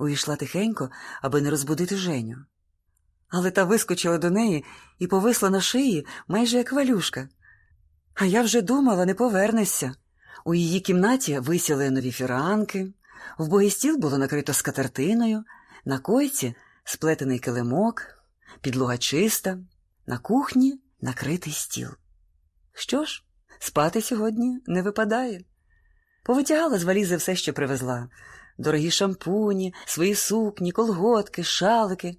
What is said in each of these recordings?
увійшла тихенько, аби не розбудити Женю. Але та вискочила до неї і повисла на шиї майже як валюшка. А я вже думала, не повернешся. У її кімнаті висіли нові фіранки, в богий стіл було накрито скатертиною, на койці сплетений килимок, підлога чиста, на кухні накритий стіл. Що ж, спати сьогодні не випадає. Повитягала з валізи все, що привезла дорогі шампуні, свої сукні, колготки, шалики.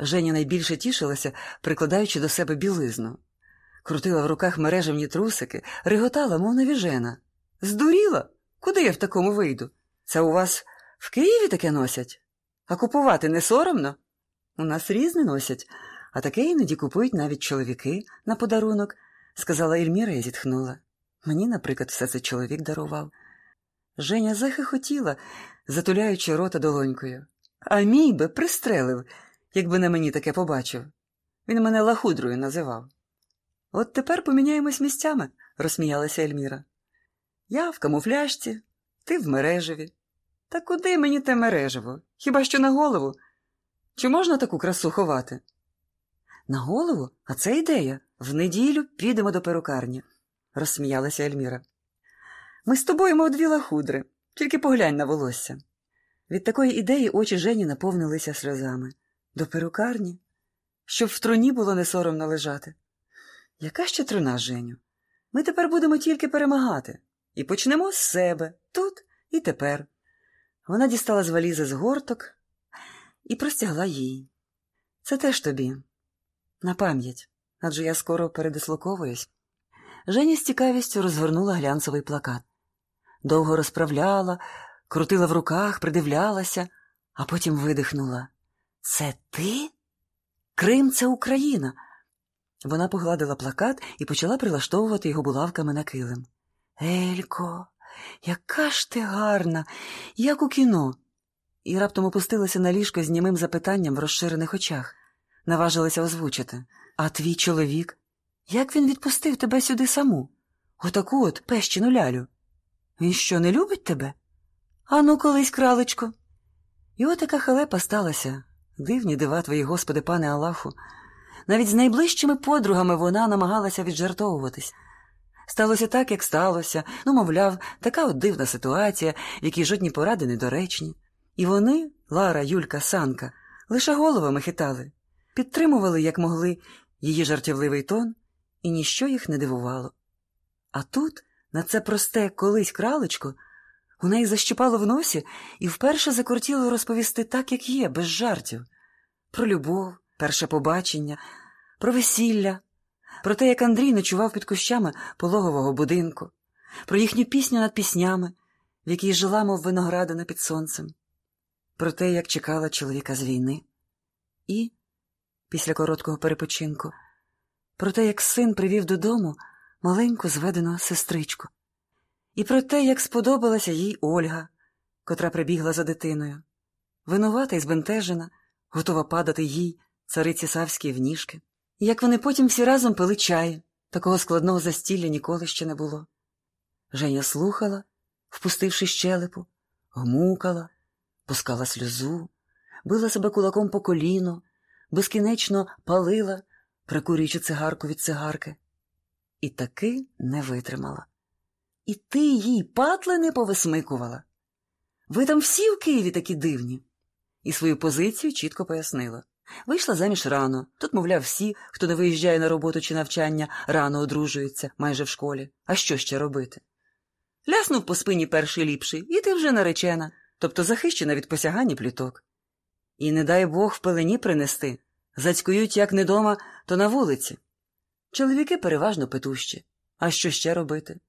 Женя найбільше тішилася, прикладаючи до себе білизну. Крутила в руках мережевні трусики, реготала, мов навіжена. Здуріла? Куди я в такому вийду? Це у вас в Києві таке носять? А купувати не соромно? У нас різне носять, а таке іноді купують навіть чоловіки на подарунок, сказала Ельміра і зітхнула. Мені, наприклад, все це чоловік дарував. Женя захихотіла, затуляючи рота долонькою. А мій би пристрелив, якби на мені таке побачив. Він мене лахудрою називав. От тепер поміняємось місцями, розсміялася Ельміра. Я в камуфляжці, ти в мережеві. Та куди мені те мережево? Хіба що на голову? Чи можна таку красу ховати? На голову? А це ідея. В неділю підемо до перукарні, розсміялася Ельміра. Ми з тобою, мов дві лахудри, тільки поглянь на волосся. Від такої ідеї очі Жені наповнилися сльозами. До перукарні, щоб в труні було не соромно лежати. Яка ще труна, Женю? Ми тепер будемо тільки перемагати. І почнемо з себе тут і тепер. Вона дістала з валізи з горток і простягла їй. Це теж тобі. На пам'ять, адже я скоро передислоковуюсь. Женя з цікавістю розгорнула глянцевий плакат. Довго розправляла, крутила в руках, придивлялася, а потім видихнула. Це ти? Крим це Україна. Вона погладила плакат і почала прилаштовувати його булавками на килим. Елько, яка ж ти гарна, як у кіно. І раптом опустилася на ліжко з німим запитанням в розширених очах. Наважилася озвучити. А твій чоловік? Як він відпустив тебе сюди саму? Отаку от пещину лялю. Він що, не любить тебе? Ану, колись, кралечко. І от така халепа сталася. Дивні дива твої, Господи, пане Аллаху. Навіть з найближчими подругами вона намагалася віджартовуватись. Сталося так, як сталося, ну, мовляв, така от дивна ситуація, в якій жодні поради недоречні. І вони, Лара, Юлька, Санка, лише головами хитали, підтримували, як могли, її жартівливий тон, і ніщо їх не дивувало. А тут, на це просте колись кралечко, у неї защіпало в носі і вперше закортіло розповісти так, як є, без жартів, про любов, перше побачення, про весілля, про те, як Андрій ночував під кущами пологового будинку, про їхню пісню над піснями, в якій жила, мов виноградина під сонцем, про те, як чекала чоловіка з війни, і, після короткого перепочинку, про те, як син привів додому маленьку зведену сестричку, і про те, як сподобалася їй Ольга, котра прибігла за дитиною, винувата і збентежена, готова падати їй, цариці Савській в ніжки. Як вони потім всі разом пили чай, такого складного застілля ніколи ще не було. Женя слухала, впустивши щелепу, гмукала, пускала сльозу, била себе кулаком по коліно, безкінечно палила, прикурюючи цигарку від цигарки, і таки не витримала. І ти їй патли не повисмикувала. Ви там всі в Києві такі дивні. І свою позицію чітко пояснила. Вийшла заміж рано. Тут, мовляв, всі, хто не виїжджає на роботу чи навчання, рано одружуються, майже в школі. А що ще робити? Ляснув по спині перший ліпший, і ти вже наречена, тобто захищена від посягань пліток. І не дай Бог в пелені принести. Зацькують як не дома, то на вулиці. Чоловіки переважно петущі. А що ще робити?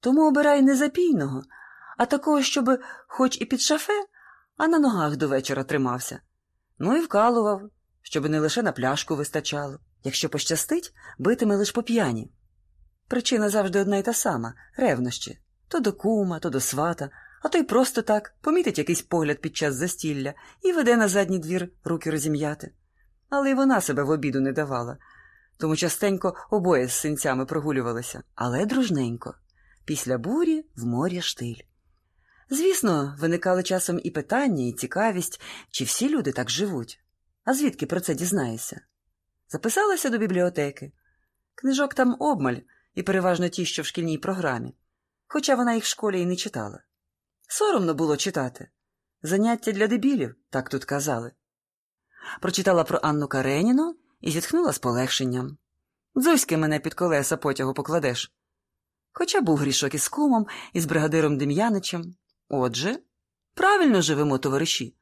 Тому обирай не запійного, а такого, щоб хоч і під шафе, а на ногах до вечора тримався. Ну і вкалував, щоб не лише на пляшку вистачало. Якщо пощастить, битиме лиш по п'яні. Причина завжди одна й та сама ревнощі то до кума, то до свата, а то й просто так помітить якийсь погляд під час застілля і веде на задній двір руки розім'яти. Але й вона себе в обіду не давала, тому частенько обоє з синцями прогулювалися, але дружненько. Після бурі в морі штиль. Звісно, виникали часом і питання, і цікавість, чи всі люди так живуть. А звідки про це дізнаєшся? Записалася до бібліотеки. Книжок там обмаль, і переважно ті, що в шкільній програмі, хоча вона їх в школі і не читала. Соромно було читати. Заняття для дебілів, так тут казали. Прочитала про Анну Кареніну і зітхнула з полегшенням. Дзуськи мене під колеса потягу покладеш. Хоча був грішок із кумом, і з бригадиром Дем'яничем. Отже, правильно живемо, товариші.